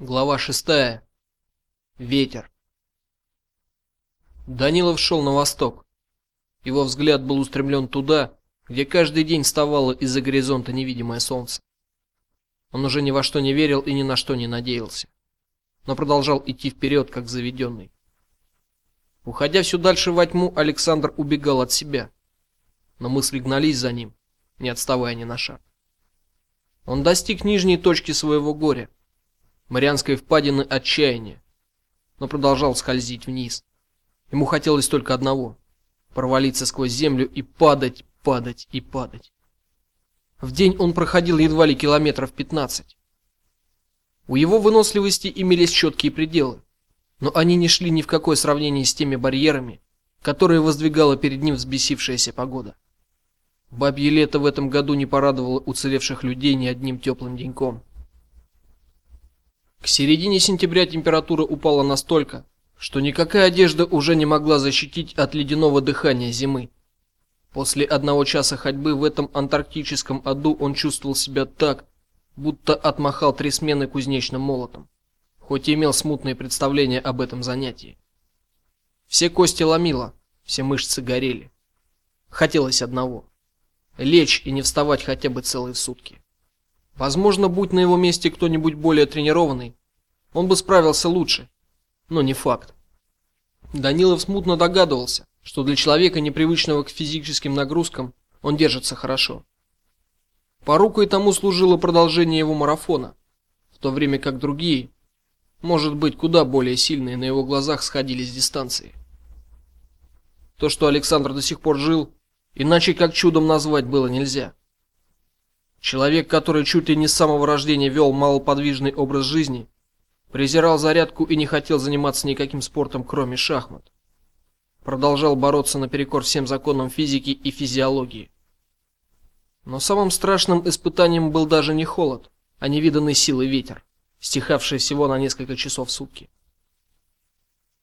Глава шестая. Ветер. Данилов шел на восток. Его взгляд был устремлен туда, где каждый день вставало из-за горизонта невидимое солнце. Он уже ни во что не верил и ни на что не надеялся, но продолжал идти вперед, как заведенный. Уходя все дальше во тьму, Александр убегал от себя, но мысли гнались за ним, не отставая ни на шаг. Он достиг нижней точки своего горя Марианской впадины отчаяния, но продолжал скользить вниз. Ему хотелось только одного провалиться сквозь землю и падать, падать и падать. В день он проходил едва ли километров 15. У его выносливости имелись четкие пределы, но они не шли ни в какое сравнение с теми барьерами, которые воздвигала перед ним взбесившаяся погода. Бабье лето в этом году не порадовало уцелевших людей ни одним теплым деньком. К середине сентября температура упала настолько, что никакая одежда уже не могла защитить от ледяного дыхания зимы. После одного часа ходьбы в этом антарктическом аду он чувствовал себя так, будто отмахал три смены кузнечным молотом, хоть и имел смутные представления об этом занятии. Все кости ломило, все мышцы горели. Хотелось одного лечь и не вставать хотя бы целые сутки. Возможно, будь на его месте кто-нибудь более тренированный, он бы справился лучше, но не факт. Данилов смутно догадывался, что для человека непривычного к физическим нагрузкам он держится хорошо. Порукой тому служило продолжение его марафона, в то время как другие, может быть, куда более сильные на его глазах сходили с дистанции. То, что Александр до сих пор жил, иначе как чудом назвать было нельзя. Человек, который чуть ли не с самого рождения вел малоподвижный образ жизни, презирал зарядку и не хотел заниматься никаким спортом, кроме шахмат. Продолжал бороться наперекор всем законам физики и физиологии. Но самым страшным испытанием был даже не холод, а невиданный силы ветер, стихавший всего на несколько часов в сутки.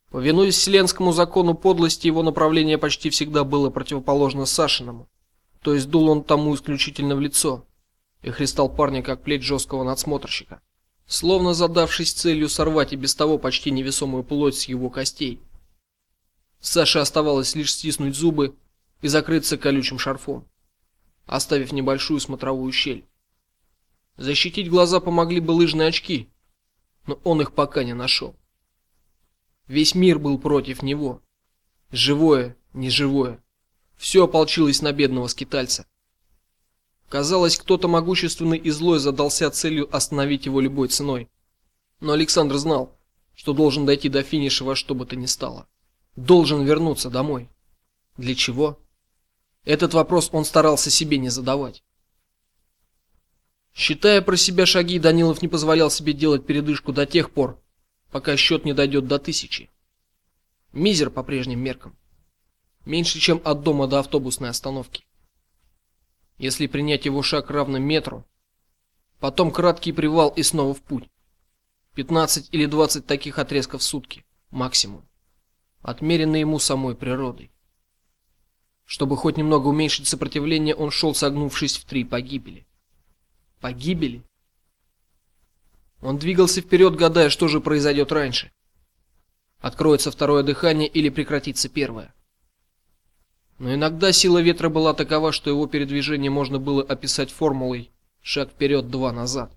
Повинуясь вселенскому закону подлости, его направление почти всегда было противоположно Сашиному, то есть дул он тому исключительно в лицо и христал парня как плеть жесткого надсмотрщика, словно задавшись целью сорвать и без того почти невесомую плоть с его костей. Саше оставалось лишь стиснуть зубы и закрыться колючим шарфом, оставив небольшую смотровую щель. Защитить глаза помогли бы лыжные очки, но он их пока не нашел. Весь мир был против него. Живое, неживое. Все ополчилось на бедного скитальца. Казалось, кто-то могущественный и злой задался целью остановить его любой ценой. Но Александр знал, что должен дойти до финиша во что бы то ни стало. Должен вернуться домой. Для чего? Этот вопрос он старался себе не задавать. Считая про себя шаги, Данилов не позволял себе делать передышку до тех пор, пока счет не дойдет до тысячи. Мизер по прежним меркам. Меньше, чем от дома до автобусной остановки если принять его шаг равным метру. Потом краткий привал и снова в путь. 15 или 20 таких отрезков в сутки максимум, отмеренные ему самой природой. Чтобы хоть немного уменьшить сопротивление, он шел согнувшись в три погибели. Погибели? Он двигался вперед, гадая, что же произойдет раньше. Откроется второе дыхание или прекратится первое. Но иногда сила ветра была такова, что его передвижение можно было описать формулой шаг вперед, два назад.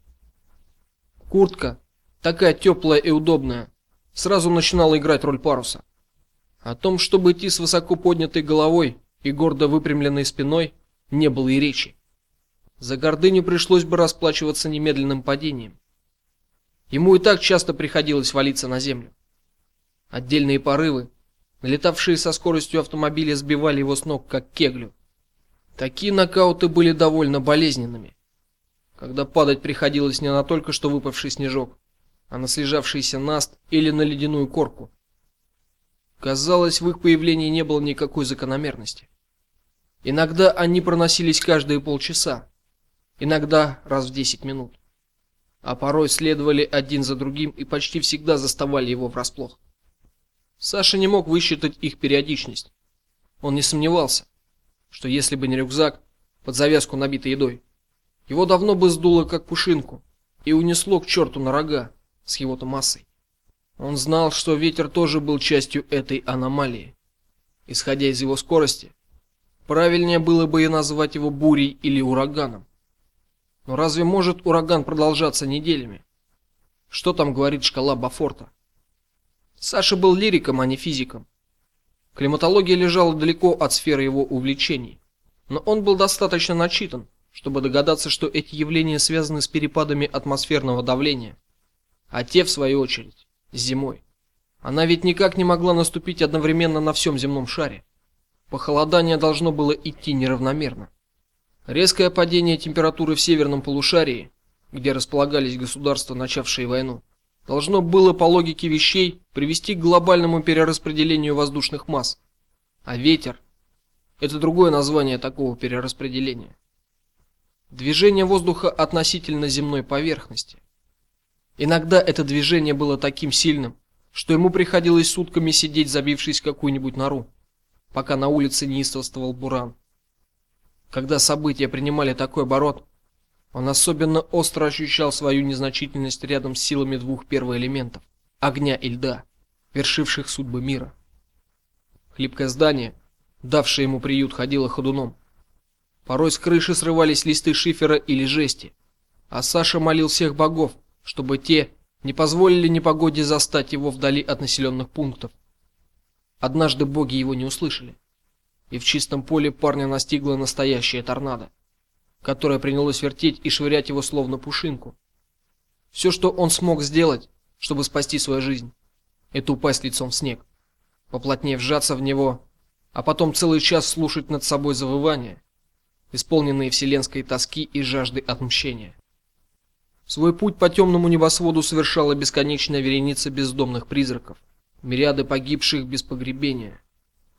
Куртка, такая теплая и удобная, сразу начинала играть роль паруса. О том, чтобы идти с высоко поднятой головой и гордо выпрямленной спиной, не было и речи. За гордыню пришлось бы расплачиваться немедленным падением. Ему и так часто приходилось валиться на землю. Отдельные порывы, Налетавшие со скоростью автомобиля сбивали его с ног как кеглю. Такие нокауты были довольно болезненными. Когда падать приходилось не на только что выпавший снежок, а на слежавшийся наст или на ледяную корку. Казалось, в их появлении не было никакой закономерности. Иногда они проносились каждые полчаса, иногда раз в десять минут, а порой следовали один за другим и почти всегда заставали его врасплох. Саша не мог высчитать их периодичность. Он не сомневался, что если бы не рюкзак под завязку набитый едой, его давно бы сдуло как пушинку и унесло к черту на рога, с его-то массой. Он знал, что ветер тоже был частью этой аномалии. Исходя из его скорости, правильнее было бы и назвать его бурей или ураганом. Но разве может ураган продолжаться неделями? Что там говорит шкала Бафорта? Саша был лириком, а не физиком. Климатология лежала далеко от сферы его увлечений, но он был достаточно начитан, чтобы догадаться, что эти явления связаны с перепадами атмосферного давления, а те в свою очередь с зимой. Она ведь никак не могла наступить одновременно на всем земном шаре. Похолодание должно было идти неравномерно. Резкое падение температуры в северном полушарии, где располагались государства, начавшие войну, должно было по логике вещей привести к глобальному перераспределению воздушных масс. А ветер это другое название такого перераспределения. Движение воздуха относительно земной поверхности. Иногда это движение было таким сильным, что ему приходилось сутками сидеть, забившись в какую-нибудь нору, пока на улице неистовствовал буран. Когда события принимали такой оборот, он особенно остро ощущал свою незначительность рядом с силами двух первоэлементов огня и льда, вершивших судьбы мира. Хлипкое здание, давшее ему приют, ходило ходуном. Порой с крыши срывались листы шифера или жести, а Саша молил всех богов, чтобы те не позволили непогоде застать его вдали от населенных пунктов. Однажды боги его не услышали, и в чистом поле парня настигла настоящая торнадо которая принялась вертеть и швырять его словно пушинку. Все, что он смог сделать, чтобы спасти свою жизнь, это упасть лицом в снег, поплотнее вжаться в него, а потом целый час слушать над собой завывания, исполненные вселенской тоски и жажды отмщения. Свой путь по темному небосводу совершала бесконечная вереница бездомных призраков, мириады погибших без погребения,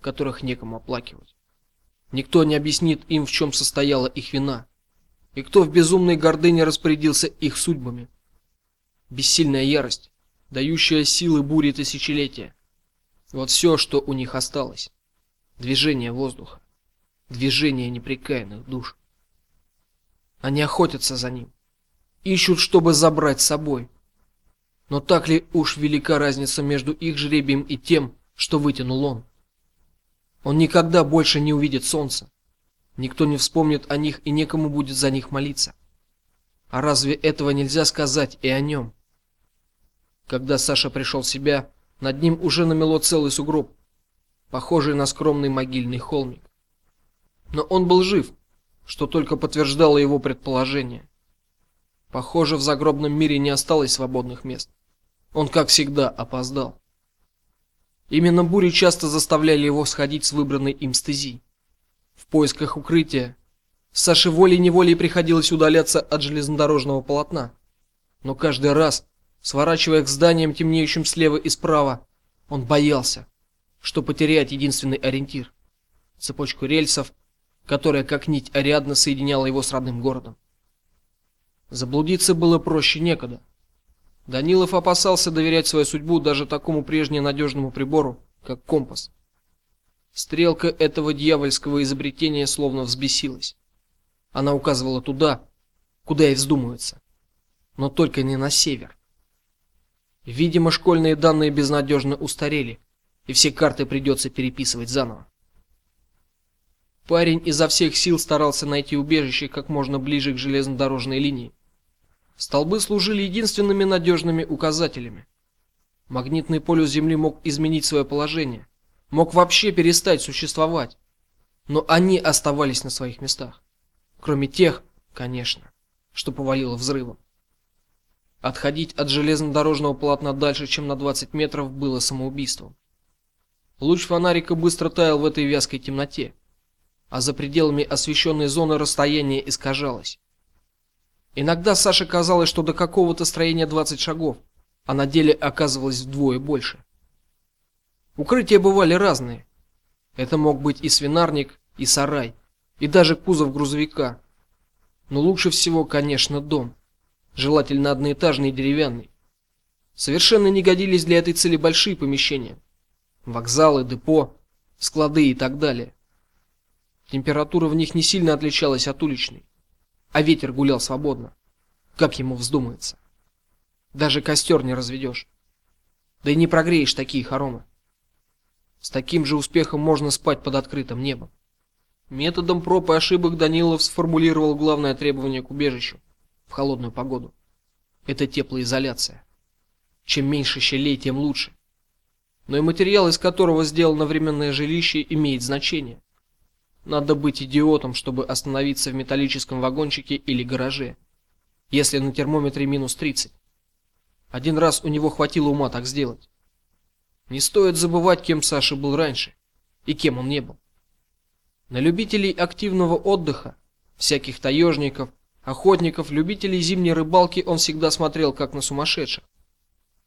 которых некому оплакивать. Никто не объяснит им, в чем состояла их вина и кто в безумной гордыне распорядился их судьбами. Бессильная ярость, дающая силы бури тысячелетия. Вот все, что у них осталось. Движение воздуха, движение непрекаянных душ. Они охотятся за ним, ищут, чтобы забрать с собой. Но так ли уж велика разница между их жребием и тем, что вытянул он? Он никогда больше не увидит солнца. Никто не вспомнит о них и некому будет за них молиться. А разве этого нельзя сказать и о нем? Когда Саша пришел в себя, над ним уже намело целый сугроб, похожий на скромный могильный холмик. Но он был жив, что только подтверждало его предположение. Похоже, в загробном мире не осталось свободных мест. Он, как всегда, опоздал. Именно бури часто заставляли его сходить с выбранной им стези в поисках укрытия. Саше волей-неволей приходилось удаляться от железнодорожного полотна. Но каждый раз, сворачивая к зданиям, темнеющим слева и справа, он боялся, что потеряет единственный ориентир цепочку рельсов, которая как нить Ариадны соединяла его с родным городом. Заблудиться было проще некуда. Данилов опасался доверять свою судьбу даже такому прежне надежному прибору, как компас. Стрелка этого дьявольского изобретения словно взбесилась. Она указывала туда, куда и вздумается, но только не на север. Видимо, школьные данные безнадежно устарели, и все карты придется переписывать заново. Парень изо всех сил старался найти убежище как можно ближе к железнодорожной линии. Столбы служили единственными надежными указателями. Магнитный полюс Земли мог изменить свое положение, мог вообще перестать существовать. Но они оставались на своих местах. Кроме тех, конечно, что повалило взрывом. Отходить от железнодорожного полотна дальше, чем на 20 метров, было самоубийством. Луч фонарика быстро таял в этой вязкой темноте, а за пределами освещенной зоны расстояние искажалось. Иногда Саше казалось, что до какого-то строения 20 шагов, а на деле оказывалось вдвое больше. Укрытия бывали разные. Это мог быть и свинарник, и сарай, и даже кузов грузовика. Но лучше всего, конечно, дом, желательно одноэтажный и деревянный. Совершенно не годились для этой цели большие помещения: вокзалы, депо, склады и так далее. Температура в них не сильно отличалась от уличной, а ветер гулял свободно, как ему вздумается. Даже костер не разведешь. Да и не прогреешь такие хоромы. С таким же успехом можно спать под открытым небом. Методом проб и ошибок Данилов сформулировал главное требование к убежищу в холодную погоду. Это теплоизоляция. Чем меньше щелей, тем лучше. Но и материал, из которого сделано временное жилище, имеет значение. Надо быть идиотом, чтобы остановиться в металлическом вагончике или гараже, если на термометре минус 30. Один раз у него хватило ума так сделать. Не стоит забывать, кем Саша был раньше и кем он не был. На любителей активного отдыха, всяких таежников, охотников, любителей зимней рыбалки он всегда смотрел как на сумасшедших.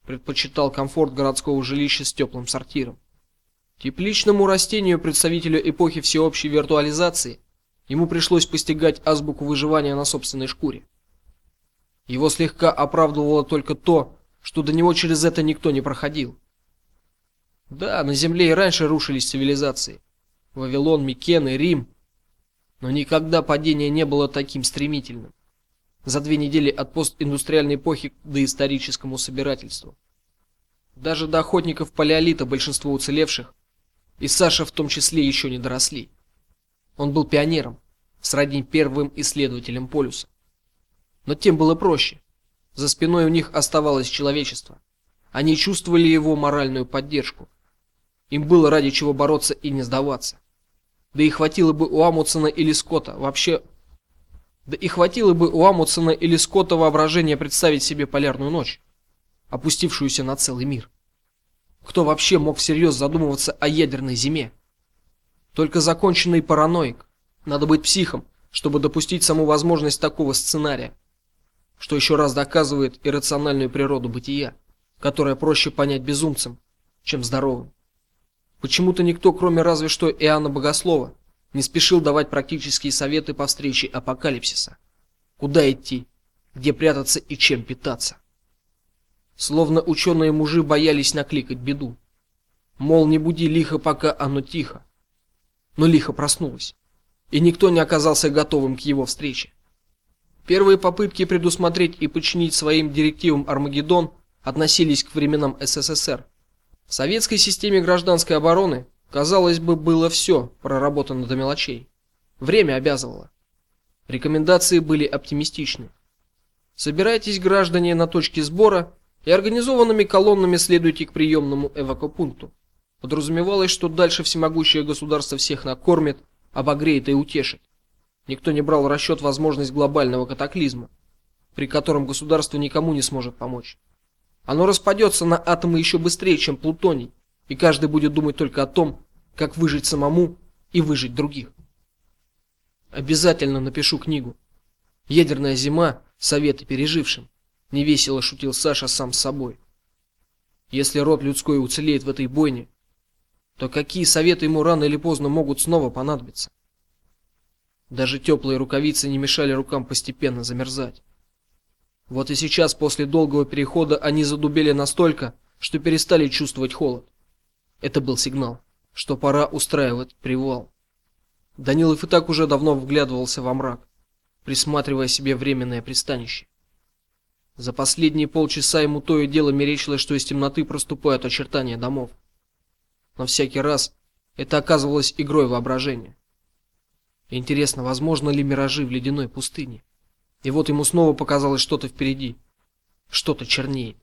Предпочитал комфорт городского жилища с теплым сортиром. Тепличному растению, представителю эпохи всеобщей виртуализации, ему пришлось постигать азбуку выживания на собственной шкуре. Его слегка оправдывало только то, что до него через это никто не проходил. Да, на земле и раньше рушились цивилизации. Вавилон, Микен и Рим. Но никогда падение не было таким стремительным. За две недели от постиндустриальной эпохи к доисторическому собирательству. Даже до охотников палеолита большинство уцелевших, и Саша в том числе, еще не доросли. Он был пионером, сродни первым исследователям полюса. Но тем было проще. За спиной у них оставалось человечество. Они чувствовали его моральную поддержку. Им было ради чего бороться и не сдаваться. Да и хватило бы у Амундсена или Скотта вообще да и хватило бы у Амундсена или Скотта воображения представить себе полярную ночь, опустившуюся на целый мир. Кто вообще мог всерьез задумываться о ядерной зиме? Только законченный параноик. Надо быть психом, чтобы допустить саму возможность такого сценария. Что еще раз доказывает иррациональную природу бытия, которая проще понять безумцам, чем здоровым. Почему-то никто, кроме разве что Иоанна Богослова, не спешил давать практические советы по встрече апокалипсиса. Куда идти, где прятаться и чем питаться. Словно ученые мужи боялись накликать беду. Мол, не буди лихо, пока оно тихо. Но лихо проснулось, и никто не оказался готовым к его встрече. Первые попытки предусмотреть и подчинить своим директивам Армагеддон относились к временам СССР. В советской системе гражданской обороны Казалось бы, было все проработано до мелочей. Время обязывало. Рекомендации были оптимистичны. Собирайтесь, граждане, на точке сбора и организованными колоннами следуйте к приемному эвакопункту. Подразумевалось, что дальше всемогущее государство всех накормит, обогреет и утешит. Никто не брал в расчет возможность глобального катаклизма, при котором государство никому не сможет помочь. Оно распадется на атомы еще быстрее, чем плутоний и каждый будет думать только о том, как выжить самому и выжить других. Обязательно напишу книгу. Ядерная зима. Советы пережившим. Невесело шутил Саша сам с собой. Если род людской уцелеет в этой бойне, то какие советы ему рано или поздно могут снова понадобиться? Даже теплые рукавицы не мешали рукам постепенно замерзать. Вот и сейчас после долгого перехода они задубели настолько, что перестали чувствовать холод. Это был сигнал, что пора устраивать привал. Данилов и так уже давно вглядывался во мрак, присматривая себе временное пристанище. За последние полчаса ему то и дело мерещилось, что из темноты проступают очертания домов. Но всякий раз это оказывалось игрой воображения. Интересно, возможно ли миражи в ледяной пустыне? И вот ему снова показалось что-то впереди, что-то чернее.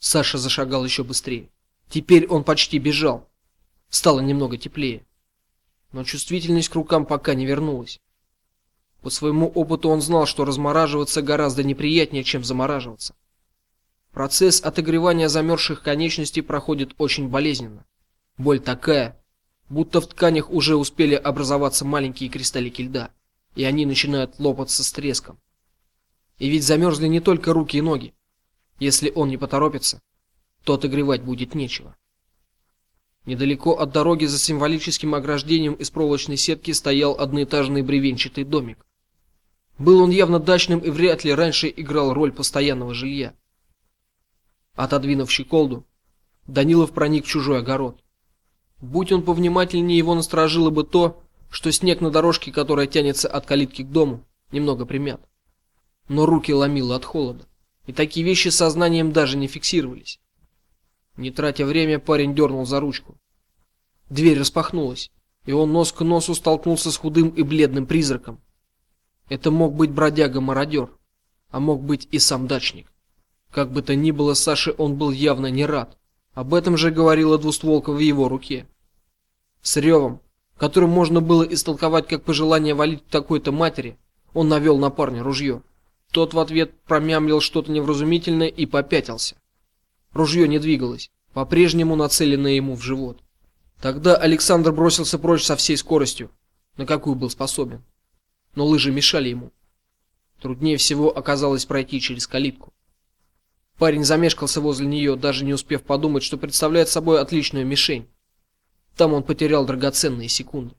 Саша зашагал еще быстрее. Теперь он почти бежал. Стало немного теплее. Но чувствительность к рукам пока не вернулась. По своему опыту он знал, что размораживаться гораздо неприятнее, чем замораживаться. Процесс отогревания замерзших конечностей проходит очень болезненно. Боль такая, будто в тканях уже успели образоваться маленькие кристаллики льда, и они начинают лопаться с треском. И ведь замерзли не только руки и ноги. Если он не поторопится, то отогревать будет нечего. Недалеко от дороги за символическим ограждением из проволочной сетки стоял одноэтажный бревенчатый домик. Был он явно дачным и вряд ли раньше играл роль постоянного жилья. Отодвинув щеколду, Данилов проник в чужой огород. Будь он повнимательнее, его насторожило бы то, что снег на дорожке, которая тянется от калитки к дому, немного примят. Но руки ломило от холода. и такие вещи сознанием даже не фиксировались. Не тратя время, парень дернул за ручку. Дверь распахнулась, и он нос к носу столкнулся с худым и бледным призраком. Это мог быть бродяга-мародер, а мог быть и сам дачник. Как бы то ни было, Саше он был явно не рад. Об этом же говорила двустволка в его руке. С ревом, которым можно было истолковать как пожелание валить такой-то матери, он навел на парня ружье. Тот в ответ промямлил что-то невразумительное и попятился. Ружье не двигалось, по-прежнему нацеленное ему в живот. Тогда Александр бросился прочь со всей скоростью, на какую был способен. Но лыжи мешали ему. Труднее всего оказалось пройти через калитку. Парень замешкался возле нее, даже не успев подумать, что представляет собой отличную мишень. Там он потерял драгоценные секунды.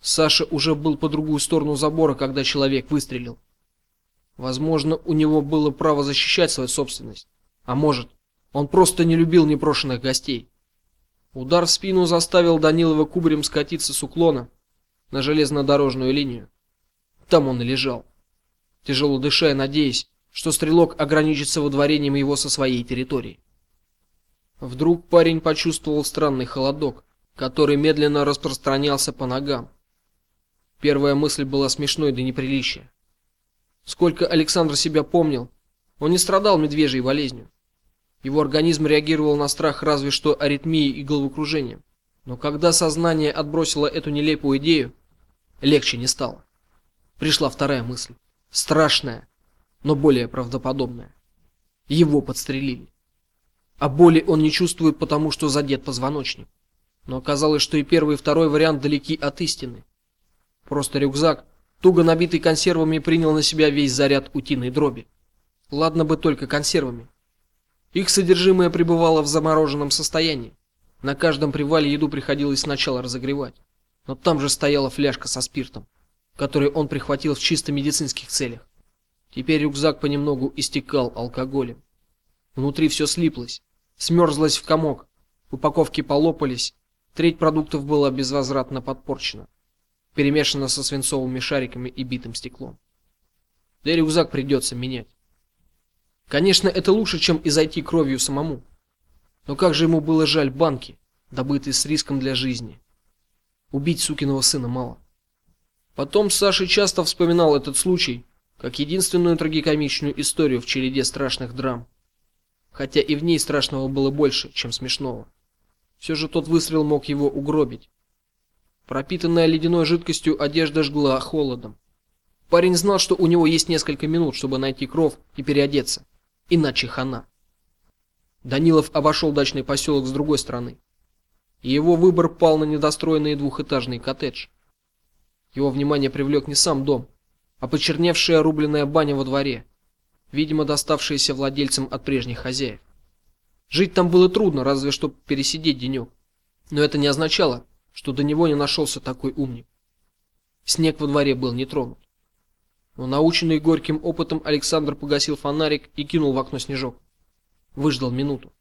Саша уже был по другую сторону забора, когда человек выстрелил. Возможно, у него было право защищать свою собственность, а может, он просто не любил непрошенных гостей. Удар в спину заставил Данилова кубарем скатиться с уклона на железнодорожную линию. Там он и лежал, тяжело дыша и надеясь, что стрелок ограничится выдворением его со своей территории. Вдруг парень почувствовал странный холодок, который медленно распространялся по ногам. Первая мысль была смешной до неприличия. Сколько Александр себя помнил, он не страдал медвежьей болезнью. Его организм реагировал на страх разве что аритмией и головокружением. Но когда сознание отбросило эту нелепую идею, легче не стало. Пришла вторая мысль, страшная, но более правдоподобная. Его подстрелили. А боли он не чувствует, потому что задет позвоночник. Но оказалось, что и первый, и второй вариант далеки от истины. Просто рюкзак, туго набитый консервами, принял на себя весь заряд утиной дроби. Ладно бы только консервами. Их содержимое пребывало в замороженном состоянии. На каждом привале еду приходилось сначала разогревать. Но там же стояла фляжка со спиртом, который он прихватил в чисто медицинских целях. Теперь рюкзак понемногу истекал алкоголем. Внутри все слиплось, смерзлось в комок. Упаковки полопались, треть продуктов была безвозвратно подпорчена перемешано со свинцовыми шариками и битым стеклом. Да и рюкзак придется менять. Конечно, это лучше, чем изойти кровью самому. Но как же ему было жаль банки, добытые с риском для жизни. Убить сукиного сына мало. Потом Саша часто вспоминал этот случай как единственную трагикомичную историю в череде страшных драм. Хотя и в ней страшного было больше, чем смешного. Все же тот выстрел мог его угробить. Пропитанная ледяной жидкостью одежда жгла холодом. Парень знал, что у него есть несколько минут, чтобы найти кров и переодеться, иначе хана. Данилов обошел дачный поселок с другой стороны. И его выбор пал на недостроенный двухэтажный коттедж. Его внимание привлек не сам дом, а почерневшая рубленная баня во дворе, видимо, доставшаяся владельцам от прежних хозяев. Жить там было трудно, разве что пересидеть денек. Но это не означало, что до него не нашелся такой умник. Снег во дворе был не тронут. Но наученный горьким опытом Александр погасил фонарик и кинул в окно снежок. Выждал минуту,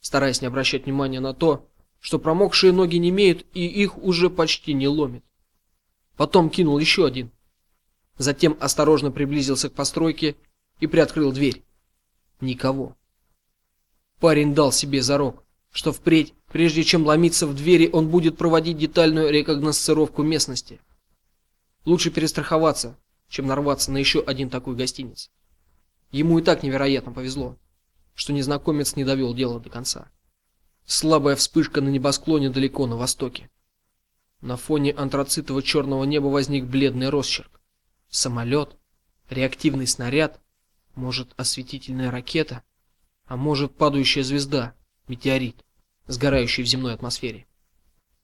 стараясь не обращать внимания на то, что промокшие ноги не имеют и их уже почти не ломит. Потом кинул еще один. Затем осторожно приблизился к постройке и приоткрыл дверь. Никого. Парень дал себе зарок, что впредь, прежде чем ломиться в двери, он будет проводить детальную рекогносцировку местности. Лучше перестраховаться, чем нарваться на еще один такой гостиниц. Ему и так невероятно повезло, что незнакомец не довел дело до конца. Слабая вспышка на небосклоне далеко на востоке. На фоне антрацитово черного неба возник бледный росчерк. Самолет, реактивный снаряд, может, осветительная ракета, а может, падающая звезда метеорит, сгорающий в земной атмосфере.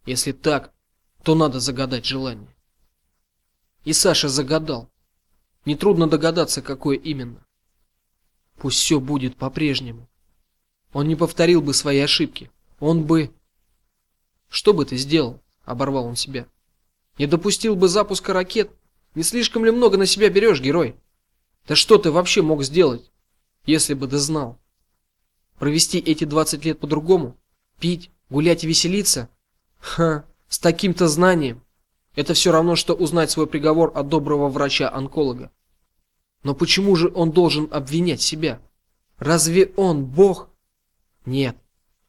Если так, то надо загадать желание. И Саша загадал. Не трудно догадаться, какое именно. Пусть все будет по-прежнему. Он не повторил бы свои ошибки. Он бы Что бы ты сделал? Оборвал он себя. Не допустил бы запуска ракет? Не слишком ли много на себя берешь, герой? Да что ты вообще мог сделать, если бы ты знал? Провести эти 20 лет по-другому? Пить, гулять и веселиться? Ха, с таким-то знанием. Это все равно что узнать свой приговор от доброго врача-онколога. Но почему же он должен обвинять себя? Разве он бог? Нет.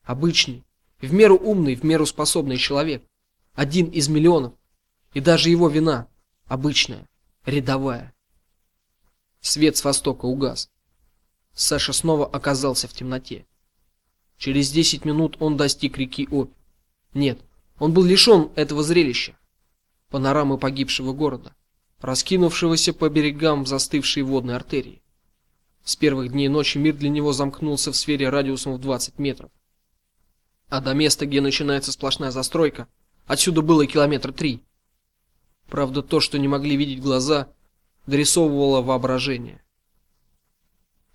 Обычный, в меру умный, в меру способный человек. Один из миллионов. И даже его вина обычная, рядовая. Свет с востока угас. Саша снова оказался в темноте. Через десять минут он достиг реки Обь. Нет, он был лишен этого зрелища. Панорамы погибшего города, раскинувшегося по берегам застывшей водной артерии. С первых дней ночи мир для него замкнулся в сфере радиусом в 20 метров. А до места, где начинается сплошная застройка, отсюда было километра три. Правда, то, что не могли видеть глаза, дорисовывало воображение.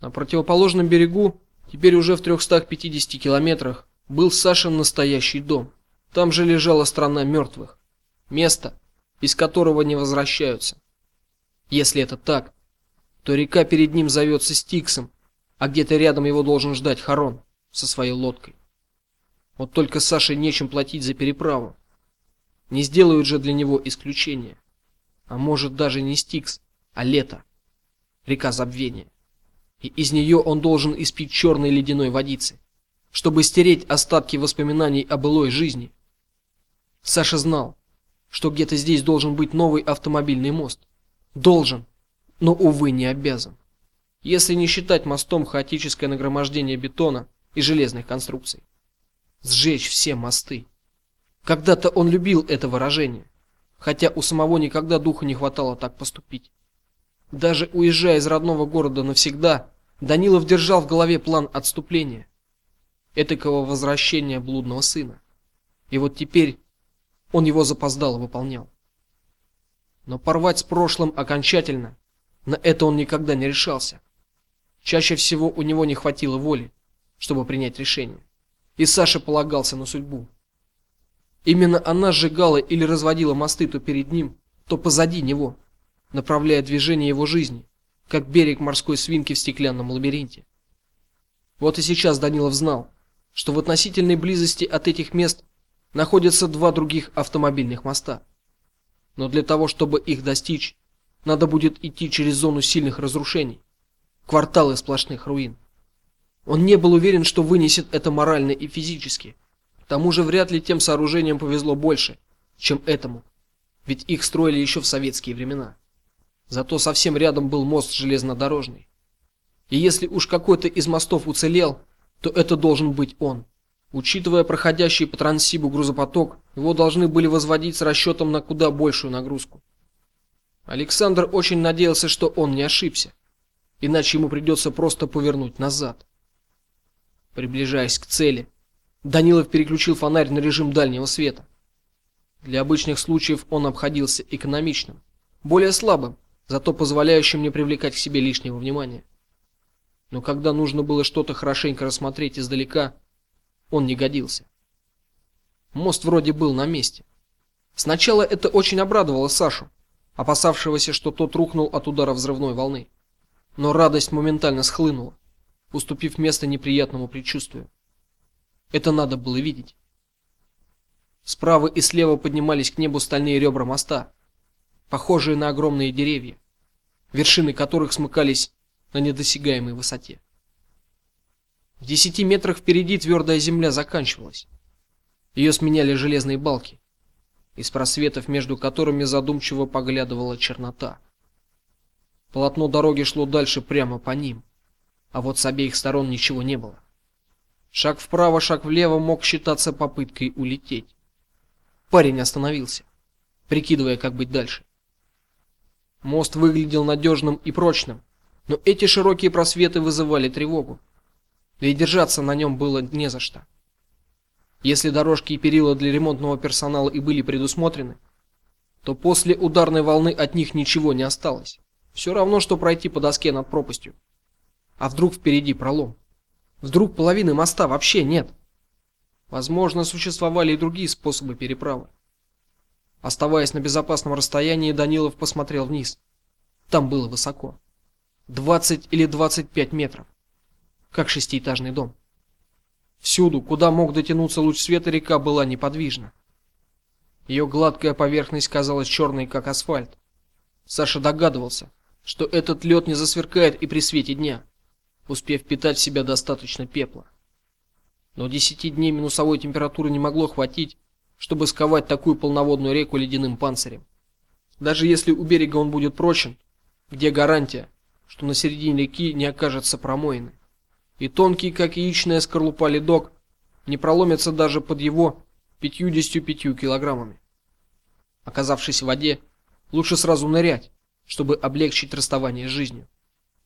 На противоположном берегу, теперь уже в 350 километрах, был Сашин настоящий дом. Там же лежала страна мертвых, место, из которого не возвращаются. Если это так, то река перед ним зовется Стиксом, а где-то рядом его должен ждать Харон со своей лодкой. Вот только Саше нечем платить за переправу. Не сделают же для него исключения. А может даже не Стикс, а лето. Река забвения. И из нее он должен испить черной ледяной водицы, чтобы стереть остатки воспоминаний о былой жизни. Саша знал, что где-то здесь должен быть новый автомобильный мост. Должен но увы не обязан. Если не считать мостом хаотическое нагромождение бетона и железных конструкций. Сжечь все мосты. Когда-то он любил это выражение, хотя у самого никогда духа не хватало так поступить. Даже уезжая из родного города навсегда, Данилов держал в голове план отступления, этакого возвращения блудного сына. И вот теперь он его запоздало выполнял. Но порвать с прошлым окончательно на это он никогда не решался. Чаще всего у него не хватило воли, чтобы принять решение. И Саша полагался на судьбу. Именно она сжигала или разводила мосты то перед ним, то позади него, направляя движение его жизни, как берег морской свинки в стеклянном лабиринте. Вот и сейчас Данилов знал, что в относительной близости от этих мест находятся два других автомобильных моста. Но для того, чтобы их достичь, надо будет идти через зону сильных разрушений, кварталы сплошных руин. Он не был уверен, что вынесет это морально и физически. Тому же вряд ли тем сооружениям повезло больше, чем этому. Ведь их строили еще в советские времена. Зато совсем рядом был мост железнодорожный. И если уж какой-то из мостов уцелел, то это должен быть он. Учитывая проходящий по Транссибу грузопоток, его должны были возводить с расчетом на куда большую нагрузку. Александр очень надеялся, что он не ошибся, иначе ему придется просто повернуть назад. Приближаясь к цели, Данилов переключил фонарь на режим дальнего света. Для обычных случаев он обходился экономичным, более слабым, зато позволяющим не привлекать к себе лишнего внимания. Но когда нужно было что-то хорошенько рассмотреть издалека, он не годился. Мост вроде был на месте. Сначала это очень обрадовало Сашу опасавшегося, что тот рухнул от удара взрывной волны. Но радость моментально схлынула, уступив место неприятному предчувствию. Это надо было видеть. Справа и слева поднимались к небу стальные ребра моста, похожие на огромные деревья, вершины которых смыкались на недосягаемой высоте. В десяти метрах впереди твердая земля заканчивалась. Ее сменяли железные балки, из просветов между которыми задумчиво поглядывала чернота. Полотно дороги шло дальше прямо по ним, а вот с обеих сторон ничего не было. Шаг вправо, шаг влево мог считаться попыткой улететь. Парень остановился, прикидывая, как быть дальше. Мост выглядел надежным и прочным, но эти широкие просветы вызывали тревогу. Да и держаться на нем было не за что. Если дорожки и перила для ремонтного персонала и были предусмотрены, то после ударной волны от них ничего не осталось. Все равно что пройти по доске над пропастью. А вдруг впереди пролом? Вдруг половины моста вообще нет? Возможно, существовали и другие способы переправы. Оставаясь на безопасном расстоянии, Данилов посмотрел вниз. Там было высоко. 20 или 25 метров. Как шестиэтажный дом. Всюду, куда мог дотянуться луч света, река была неподвижна. Ее гладкая поверхность казалась черной, как асфальт. Саша догадывался, что этот лед не засверкает и при свете дня, успев впитать в себя достаточно пепла. Но десяти дней минусовой температуры не могло хватить, чтобы сковать такую полноводную реку ледяным панцирем. Даже если у берега он будет прочен, где гарантия, что на середине реки не окажется промоины? И тонкий, как яичная скорлупа ледок, не проломится даже под его 55 килограммами. Оказавшись в воде, лучше сразу нырять, чтобы облегчить расставание с жизнью.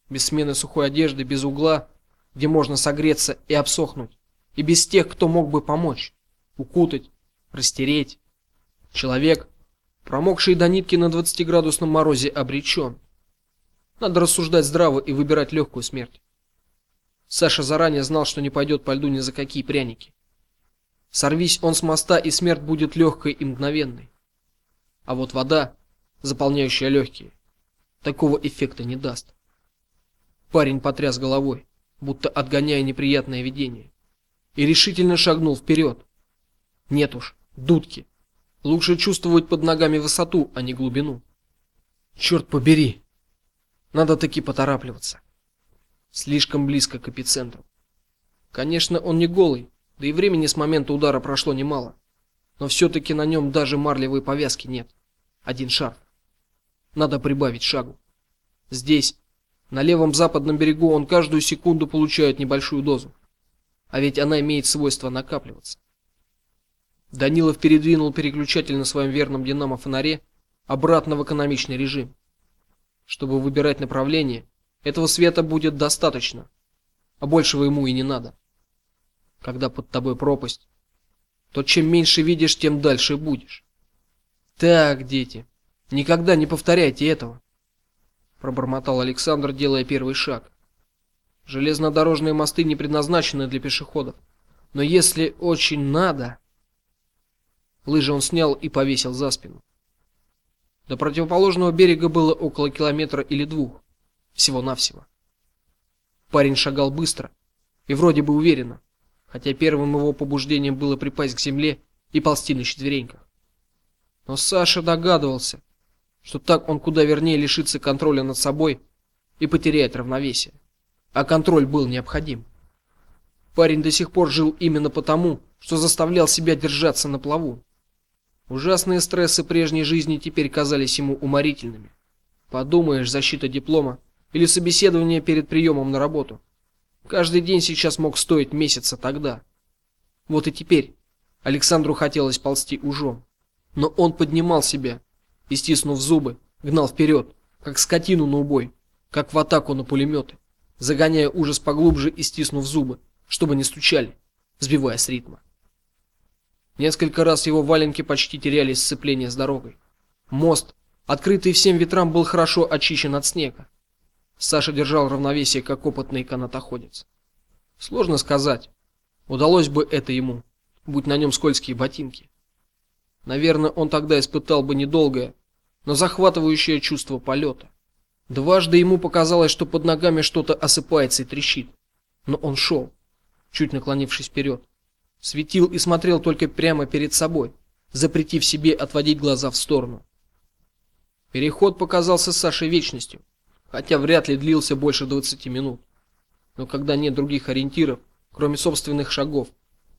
Без смены сухой одежды, без угла, где можно согреться и обсохнуть, и без тех, кто мог бы помочь, укутать, растереть. Человек, промокший до нитки на 20-градусном морозе, обречен. Надо рассуждать здраво и выбирать легкую смерть. Саша заранее знал, что не пойдет по льду ни за какие пряники. Сорвись он с моста, и смерть будет легкой и мгновенной. А вот вода, заполняющая легкие, такого эффекта не даст. Парень потряс головой, будто отгоняя неприятное видение, и решительно шагнул вперед. Нет уж, дудки. Лучше чувствовать под ногами высоту, а не глубину. Черт побери. Надо таки поторапливаться. Слишком близко к эпицентру. Конечно, он не голый, да и времени с момента удара прошло немало. Но все таки на нем даже марлевой повязки нет. Один шарф. Надо прибавить шагу. Здесь, на левом западном берегу, он каждую секунду получает небольшую дозу. А ведь она имеет свойство накапливаться. Данилов передвинул переключатель на своем верном динамо-фонаре обратно в экономичный режим. Чтобы выбирать направление, этого света будет достаточно, а большего ему и не надо когда под тобой пропасть, то чем меньше видишь, тем дальше будешь. Так, дети, никогда не повторяйте этого, пробормотал Александр, делая первый шаг. Железнодорожные мосты не предназначены для пешеходов, но если очень надо, лыжи он снял и повесил за спину. До противоположного берега было около километра или двух, всего-навсего. Парень шагал быстро и вроде бы уверенно хотя первым его побуждением было припасть к земле и ползти на четвереньках. Но Саша догадывался, что так он куда вернее лишится контроля над собой и потеряет равновесие. А контроль был необходим. Парень до сих пор жил именно потому, что заставлял себя держаться на плаву. Ужасные стрессы прежней жизни теперь казались ему уморительными. Подумаешь, защита диплома или собеседование перед приемом на работу. Каждый день сейчас мог стоить месяца тогда. Вот и теперь Александру хотелось ползти ужом, но он поднимал себя и стиснув зубы, гнал вперед, как скотину на убой, как в атаку на пулеметы, загоняя ужас поглубже и стиснув зубы, чтобы не стучали, сбивая с ритма. Несколько раз его валенки почти теряли сцепление с дорогой. Мост, открытый всем ветрам, был хорошо очищен от снега. Саша держал равновесие, как опытный канатоходец. Сложно сказать, удалось бы это ему, будь на нем скользкие ботинки. Наверное, он тогда испытал бы недолгое, но захватывающее чувство полета. Дважды ему показалось, что под ногами что-то осыпается и трещит, но он шел, чуть наклонившись вперед, светил и смотрел только прямо перед собой, запретив себе отводить глаза в сторону. Переход показался Саше вечностью хотя вряд ли длился больше 20 минут. Но когда нет других ориентиров, кроме собственных шагов,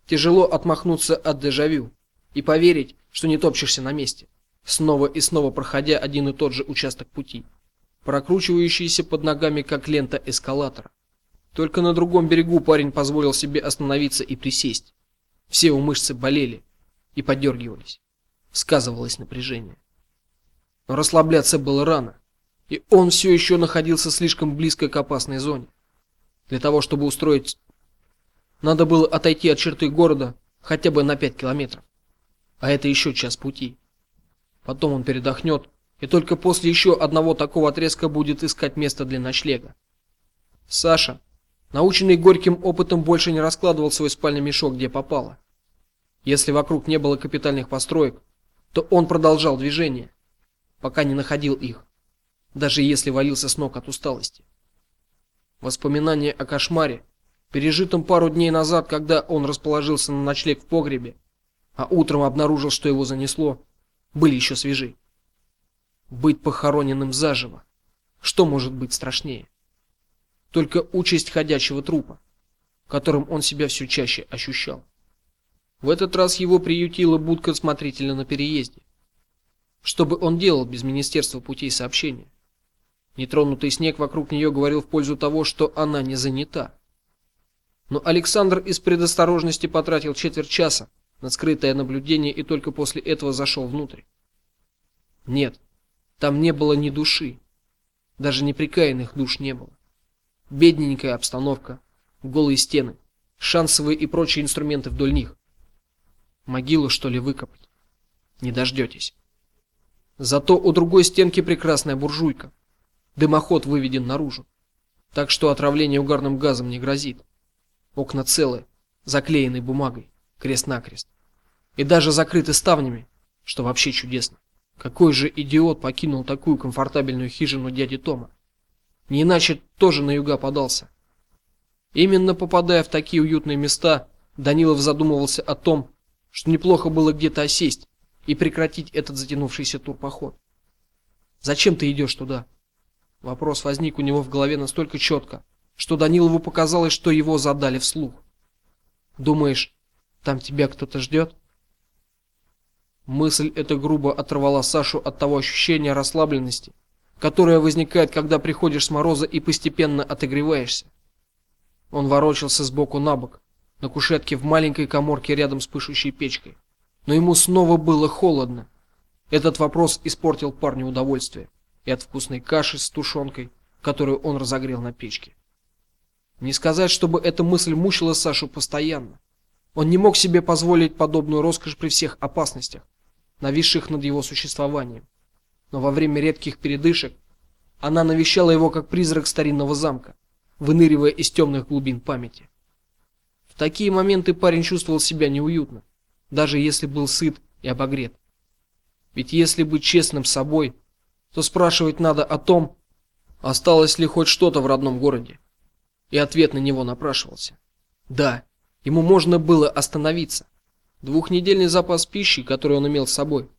тяжело отмахнуться от дежавю и поверить, что не топчешься на месте, снова и снова проходя один и тот же участок пути, прокручивающийся под ногами как лента эскалатора. Только на другом берегу парень позволил себе остановиться и присесть. Все его мышцы болели и подергивались. Сказывалось напряжение. Но расслабляться было рано и он все еще находился слишком близко к опасной зоне. Для того, чтобы устроить надо было отойти от черты города хотя бы на пять километров. А это еще час пути. Потом он передохнет, и только после еще одного такого отрезка будет искать место для ночлега. Саша, наученный горьким опытом, больше не раскладывал свой спальный мешок где попало. Если вокруг не было капитальных построек, то он продолжал движение, пока не находил их даже если валился с ног от усталости. Воспоминания о кошмаре, пережитом пару дней назад, когда он расположился на ночлег в погребе, а утром обнаружил, что его занесло, были еще свежи. Быть похороненным заживо. Что может быть страшнее? Только участь ходячего трупа, которым он себя все чаще ощущал. В этот раз его приютила будка смотрителя на переезде. Что бы он делал без Министерства путей сообщения? Нетронутый снег вокруг нее говорил в пользу того, что она не занята. Но Александр из предосторожности потратил четверть часа на скрытое наблюдение и только после этого зашел внутрь. Нет, там не было ни души. Даже неприкаянных душ не было. Бедненькая обстановка, голые стены, шансовые и прочие инструменты вдоль них. Могилу что ли выкопать? Не дождетесь. Зато у другой стенки прекрасная буржуйка. Дымоход выведен наружу, так что отравление угарным газом не грозит. Окна целые, заклеены бумагой, крест-накрест. И даже закрыты ставнями, что вообще чудесно. Какой же идиот покинул такую комфортабельную хижину дяди Тома? Не иначе тоже на юга подался. Именно попадая в такие уютные места, Данилов задумывался о том, что неплохо было где-то осесть и прекратить этот затянувшийся турпоход. Зачем ты идешь туда? Вопрос возник у него в голове настолько четко, что Данилову показалось, что его задали вслух. Думаешь, там тебя кто-то ждет? Мысль эта грубо оторвала Сашу от того ощущения расслабленности, которое возникает, когда приходишь с мороза и постепенно отогреваешься. Он ворочался с боку на бок, на кушетке в маленькой каморке рядом с пышущей печкой. Но ему снова было холодно. Этот вопрос испортил парню удовольствие и от вкусной каши с тушенкой, которую он разогрел на печке. Не сказать, чтобы эта мысль мучила Сашу постоянно. Он не мог себе позволить подобную роскошь при всех опасностях, нависших над его существованием. Но во время редких передышек она навещала его как призрак старинного замка, выныривая из темных глубин памяти. В такие моменты парень чувствовал себя неуютно, даже если был сыт и обогрет. Ведь если быть честным с собой, то спрашивать надо о том, осталось ли хоть что-то в родном городе. И ответ на него напрашивался. Да, ему можно было остановиться, Двухнедельный запас пищи, который он имел с собой,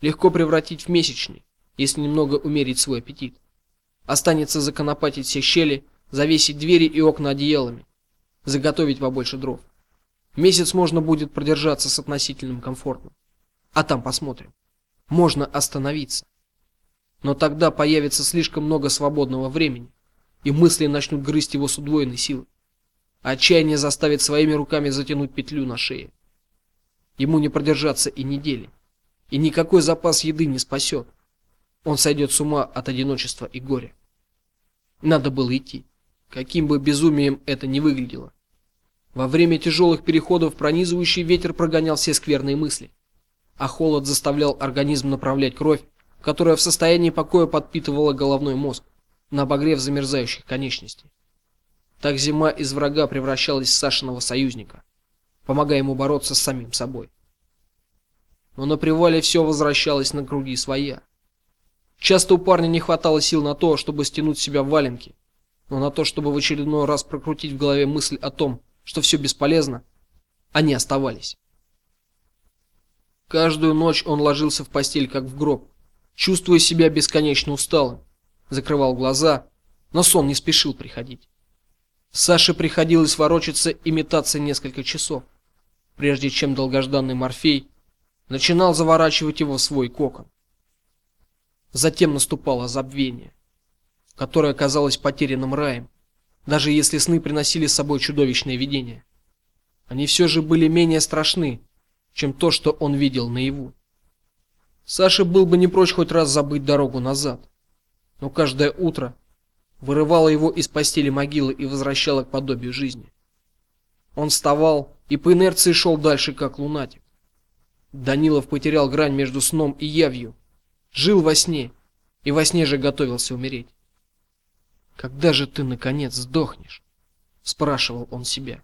легко превратить в месячный, если немного умерить свой аппетит. Останется законопатить все щели, завесить двери и окна одеялами, заготовить побольше дров. Месяц можно будет продержаться с относительным комфортом. А там посмотрим. Можно остановиться. Но тогда появится слишком много свободного времени, и мысли начнут грызть его с удвоенной силой. Отчаяние заставит своими руками затянуть петлю на шее. Ему не продержаться и недели. И никакой запас еды не спасет. Он сойдет с ума от одиночества и горя. Надо было идти, каким бы безумием это ни выглядело. Во время тяжелых переходов пронизывающий ветер прогонял все скверные мысли, а холод заставлял организм направлять кровь, которая в состоянии покоя подпитывала головной мозг, на обогрев замерзающих конечностей. Так зима из врага превращалась в Сашиного союзника помогая ему бороться с самим собой. Но на привале все возвращалось на круги своя. Часто у парня не хватало сил на то, чтобы стянуть с себя валенки, но на то, чтобы в очередной раз прокрутить в голове мысль о том, что все бесполезно, они оставались. Каждую ночь он ложился в постель как в гроб, чувствуя себя бесконечно усталым, закрывал глаза, но сон не спешил приходить. Саше приходилось ворочаться и метаться несколько часов прежде чем долгожданный Морфей начинал заворачивать его в свой кокон. Затем наступало забвение, которое казалось потерянным раем, даже если сны приносили с собой чудовищные видения. Они все же были менее страшны, чем то, что он видел наяву. Саша был бы не прочь хоть раз забыть дорогу назад, но каждое утро вырывало его из постели могилы и возвращало к подобию жизни. Он вставал и по инерции шел дальше как лунатик. Данилов потерял грань между сном и явью. Жил во сне и во сне же готовился умереть. Когда же ты наконец сдохнешь? спрашивал он себя.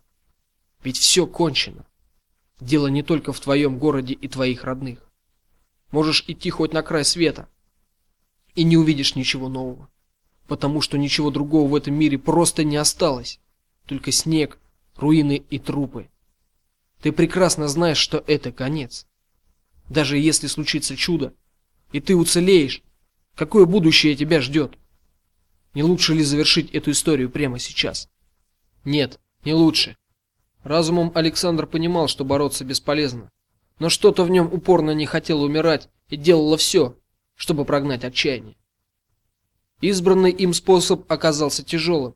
Ведь все кончено. Дело не только в твоем городе и твоих родных. Можешь идти хоть на край света и не увидишь ничего нового, потому что ничего другого в этом мире просто не осталось, только снег, руины и трупы. Ты прекрасно знаешь, что это конец. Даже если случится чудо, и ты уцелеешь, какое будущее тебя ждет? Не лучше ли завершить эту историю прямо сейчас? Нет, не лучше. Разумом Александр понимал, что бороться бесполезно, но что-то в нем упорно не хотело умирать и делало все, чтобы прогнать отчаяние. Избранный им способ оказался тяжелым,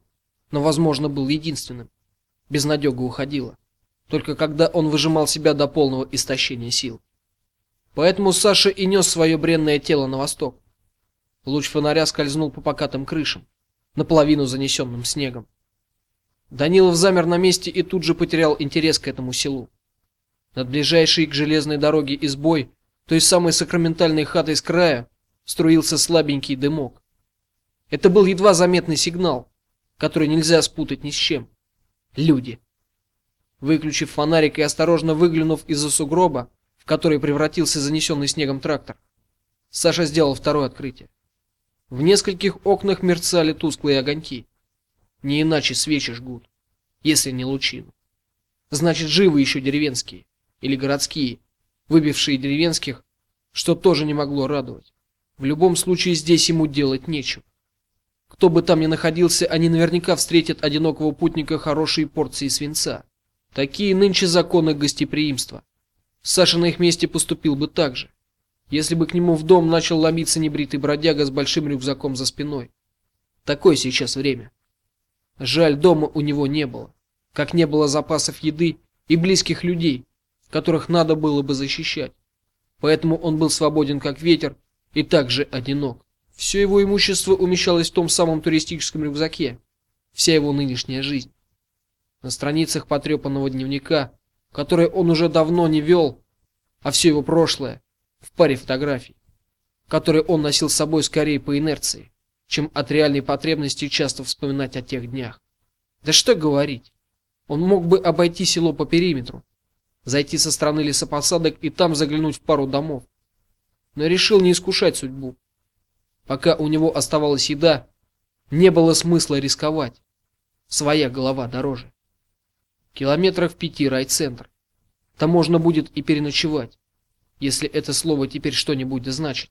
но, возможно, был единственным. Безнадега уходила, только когда он выжимал себя до полного истощения сил. Поэтому Саша и нес свое бренное тело на восток. Луч фонаря скользнул по покатым крышам, наполовину занесенным снегом. Данилов замер на месте и тут же потерял интерес к этому селу. Над ближайшей к железной дороге избой, той самой сакраментальной хатой с края, струился слабенький дымок. Это был едва заметный сигнал, который нельзя спутать ни с чем. Люди. Выключив фонарик и осторожно выглянув из-за сугроба, в который превратился занесенный снегом трактор, Саша сделал второе открытие. В нескольких окнах мерцали тусклые огоньки. Не иначе свечи жгут, если не лучину. Значит, живы еще деревенские или городские, выбившие деревенских, что тоже не могло радовать. В любом случае здесь ему делать нечего. Кто бы там ни находился, они наверняка встретят одинокого путника хорошей порции свинца. Такие нынче законы гостеприимства. Саша на их месте поступил бы так же, если бы к нему в дом начал ломиться небритый бродяга с большим рюкзаком за спиной. Такое сейчас время. Жаль, дома у него не было, как не было запасов еды и близких людей, которых надо было бы защищать. Поэтому он был свободен как ветер и также одинок. Все его имущество умещалось в том самом туристическом рюкзаке. Вся его нынешняя жизнь. На страницах потрепанного дневника, который он уже давно не вел, а все его прошлое в паре фотографий, которые он носил с собой скорее по инерции, чем от реальной потребности часто вспоминать о тех днях. Да что говорить? Он мог бы обойти село по периметру, зайти со стороны лесопосадок и там заглянуть в пару домов. Но решил не искушать судьбу. Пока у него оставалась еда, не было смысла рисковать. Своя голова дороже. Километров пяти райцентр. Там можно будет и переночевать, если это слово теперь что-нибудь значит.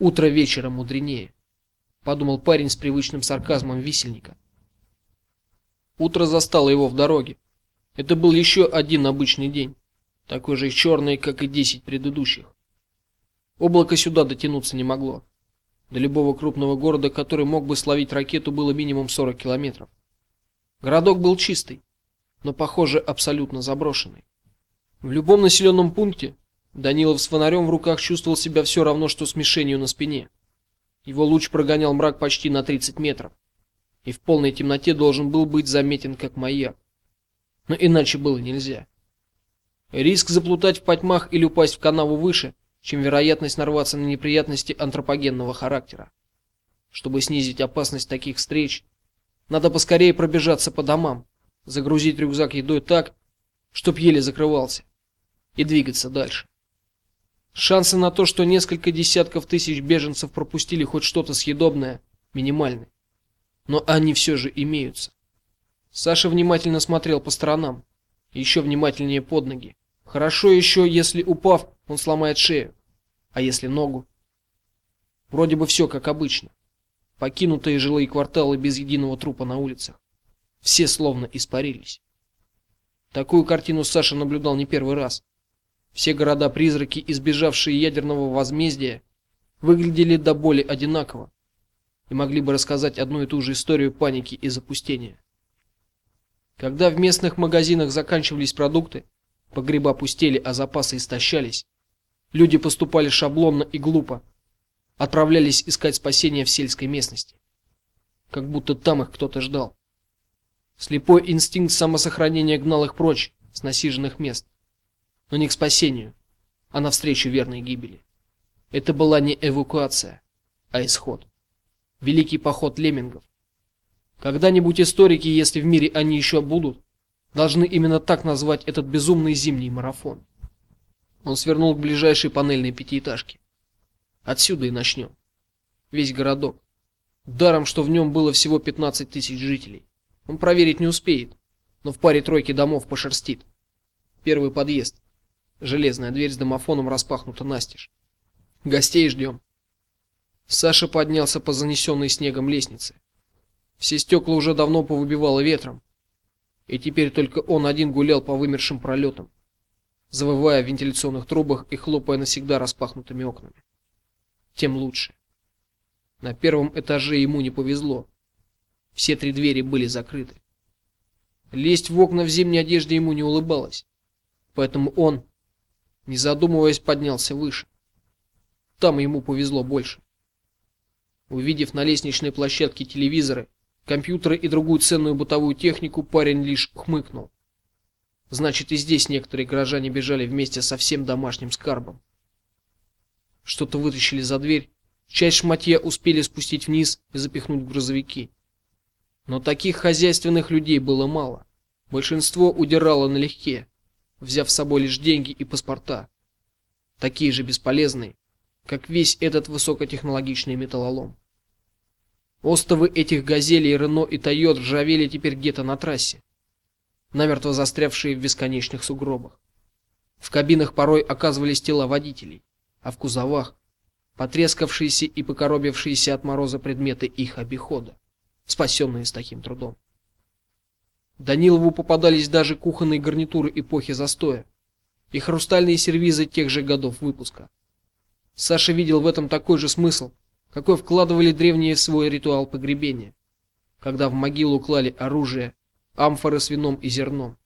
Утро вечера мудренее, подумал парень с привычным сарказмом висельника. Утро застало его в дороге. Это был еще один обычный день, такой же черный, как и десять предыдущих. Облако сюда дотянуться не могло. До любого крупного города, который мог бы словить ракету, было минимум 40 километров. Городок был чистый, но, похоже, абсолютно заброшенный. В любом населенном пункте Данилов с фонарем в руках чувствовал себя все равно что с мишенью на спине. Его луч прогонял мрак почти на 30 метров, и в полной темноте должен был быть заметен как маяк. Но иначе было нельзя. Риск заплутать в потьмах или упасть в канаву выше, чем вероятность нарваться на неприятности антропогенного характера. Чтобы снизить опасность таких встреч, надо поскорее пробежаться по домам, загрузить рюкзак едой так, чтоб еле закрывался, и двигаться дальше. Шансы на то, что несколько десятков тысяч беженцев пропустили хоть что-то съедобное, минимальны. Но они все же имеются. Саша внимательно смотрел по сторонам, еще внимательнее под ноги. Хорошо еще, если упав, он сломает шею. А если ногу? Вроде бы все как обычно. Покинутые жилые кварталы без единого трупа на улицах. Все словно испарились. Такую картину Саша наблюдал не первый раз. Все города-призраки, избежавшие ядерного возмездия, выглядели до боли одинаково и могли бы рассказать одну и ту же историю паники и запустения. Когда в местных магазинах заканчивались продукты, Погреба пустели, а запасы истощались. Люди поступали шаблонно и глупо, отправлялись искать спасения в сельской местности, как будто там их кто-то ждал. Слепой инстинкт самосохранения гнал их прочь с насиженных мест, но не к спасению, а навстречу верной гибели. Это была не эвакуация, а исход. Великий поход леммингов. Когда-нибудь историки, если в мире они еще будут, Должны именно так назвать этот безумный зимний марафон. Он свернул к ближайшей панельной пятиэтажке. Отсюда и начнем. Весь городок. Даром, что в нем было всего 15 тысяч жителей. Он проверить не успеет, но в паре тройки домов пошерстит. Первый подъезд. Железная дверь с домофоном распахнута настежь. Гостей ждем. Саша поднялся по занесенной снегом лестнице. Все стекла уже давно повыбивало ветром, и теперь только он один гулял по вымершим пролетам, завывая в вентиляционных трубах и хлопая навсегда распахнутыми окнами. Тем лучше. На первом этаже ему не повезло. Все три двери были закрыты. Лезть в окна в зимней одежде ему не улыбалось. Поэтому он, не задумываясь, поднялся выше. Там ему повезло больше. Увидев на лестничной площадке телевизоры, компьютеры и другую ценную бытовую технику, парень лишь хмыкнул. Значит, и здесь некоторые горожане бежали вместе со всем домашним скарбом. Что-то вытащили за дверь, часть шматья успели спустить вниз и запихнуть в грузовики. Но таких хозяйственных людей было мало. Большинство удирало налегке, взяв с собой лишь деньги и паспорта, такие же бесполезные, как весь этот высокотехнологичный металлолом. Остовы этих газелей, Рено и Тойот ржавели теперь где-то на трассе, намертво застрявшие в бесконечных сугробах. В кабинах порой оказывались тела водителей, а в кузовах потрескавшиеся и покоробившиеся от мороза предметы их обихода, спасенные с таким трудом. Данилову попадались даже кухонные гарнитуры эпохи застоя и хрустальные сервизы тех же годов выпуска. Саша видел в этом такой же смысл, какой вкладывали древние в свой ритуал погребения, когда в могилу клали оружие, амфоры с вином и зерном,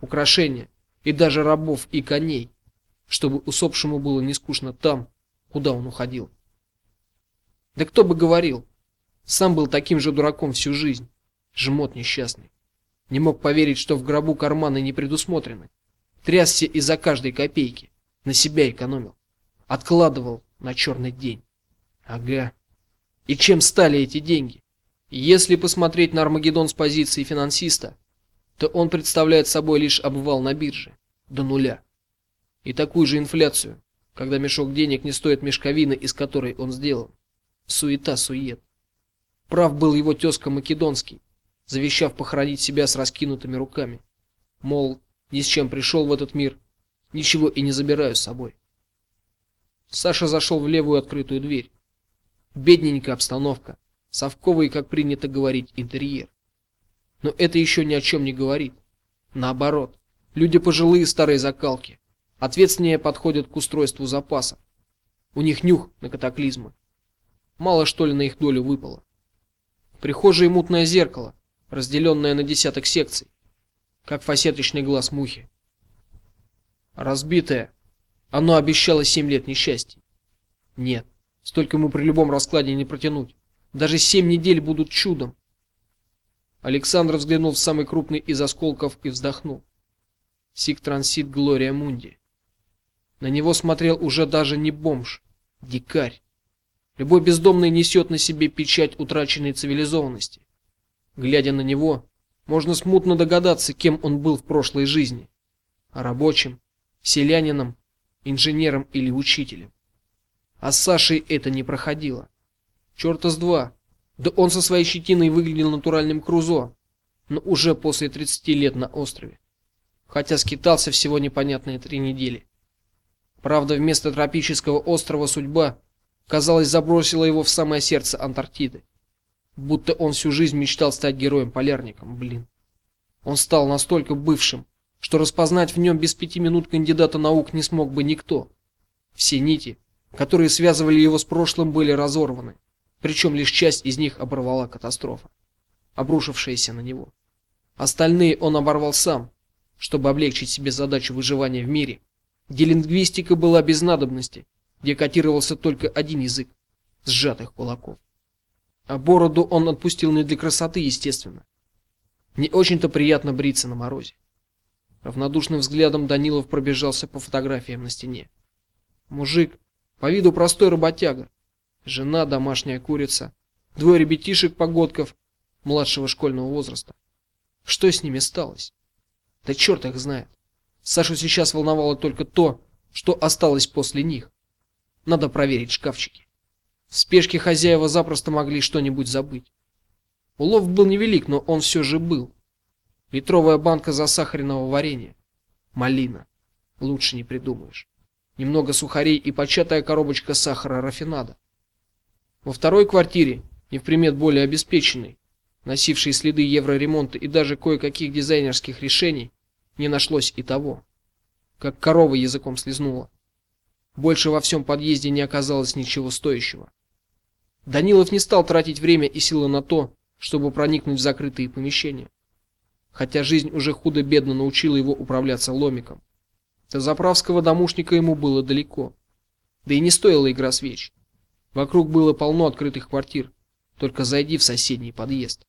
украшения и даже рабов и коней, чтобы усопшему было не скучно там, куда он уходил. Да кто бы говорил, сам был таким же дураком всю жизнь, жмот несчастный. Не мог поверить, что в гробу карманы не предусмотрены. Трясся из-за каждой копейки, на себя экономил, откладывал на черный день. Ага. И чем стали эти деньги? Если посмотреть на Армагеддон с позиции финансиста, то он представляет собой лишь обвал на бирже до нуля. И такую же инфляцию, когда мешок денег не стоит мешковины, из которой он сделан. Суета сует. Прав был его тезка Македонский, завещав похоронить себя с раскинутыми руками. Мол, ни с чем пришел в этот мир, ничего и не забираю с собой. Саша зашел в левую открытую дверь. Бедненькая обстановка, совковый, как принято говорить, интерьер. Но это еще ни о чем не говорит. Наоборот, люди пожилые старой закалки, ответственнее подходят к устройству запаса. У них нюх на катаклизмы. Мало что ли на их долю выпало. В мутное зеркало, разделенная на десяток секций, как фасеточный глаз мухи. Разбитое, оно обещало семь лет несчастья. Нет, столько ему при любом раскладе не протянуть. Даже семь недель будут чудом. Александр взглянул в самый крупный из осколков и вздохнул. Сик Трансит Глория Мунди. На него смотрел уже даже не бомж, дикарь. Любой бездомный несет на себе печать утраченной цивилизованности. Глядя на него, можно смутно догадаться, кем он был в прошлой жизни: рабочим, селянином, инженером или учителем. А с Сашей это не проходило. Чёрта с два. Да он со своей щетиной выглядел натуральным Крузо, но уже после 30 лет на острове. Хотя скитался всего непонятные три недели. Правда, вместо тропического острова судьба, казалось, забросила его в самое сердце Антарктиды будто он всю жизнь мечтал стать героем-полярником, блин. Он стал настолько бывшим, что распознать в нем без пяти минут кандидата наук не смог бы никто. Все нити, которые связывали его с прошлым, были разорваны, причем лишь часть из них оборвала катастрофа, обрушившаяся на него. Остальные он оборвал сам, чтобы облегчить себе задачу выживания в мире, где лингвистика была без надобности, где котировался только один язык сжатых кулаков. А бороду он отпустил не для красоты, естественно. Не очень-то приятно бриться на морозе. Равнодушным взглядом Данилов пробежался по фотографиям на стене. Мужик, по виду простой работяга. Жена, домашняя курица, двое ребятишек-погодков младшего школьного возраста. Что с ними сталось? Да черт их знает. Сашу сейчас волновало только то, что осталось после них. Надо проверить шкафчики. В спешке хозяева запросто могли что-нибудь забыть. Улов был невелик, но он все же был. Литровая банка засахаренного варенья, малина. Лучше не придумаешь. Немного сухарей и початая коробочка сахара рафинада. Во второй квартире, не в примет более обеспеченной, носившей следы евроремонта и даже кое-каких дизайнерских решений, не нашлось и того. Как корова языком слезнула. Больше во всем подъезде не оказалось ничего стоящего. Данилов не стал тратить время и силы на то, чтобы проникнуть в закрытые помещения. Хотя жизнь уже худо-бедно научила его управляться ломиком. До заправского домушника ему было далеко. Да и не стоила игра свеч. Вокруг было полно открытых квартир. Только зайди в соседний подъезд.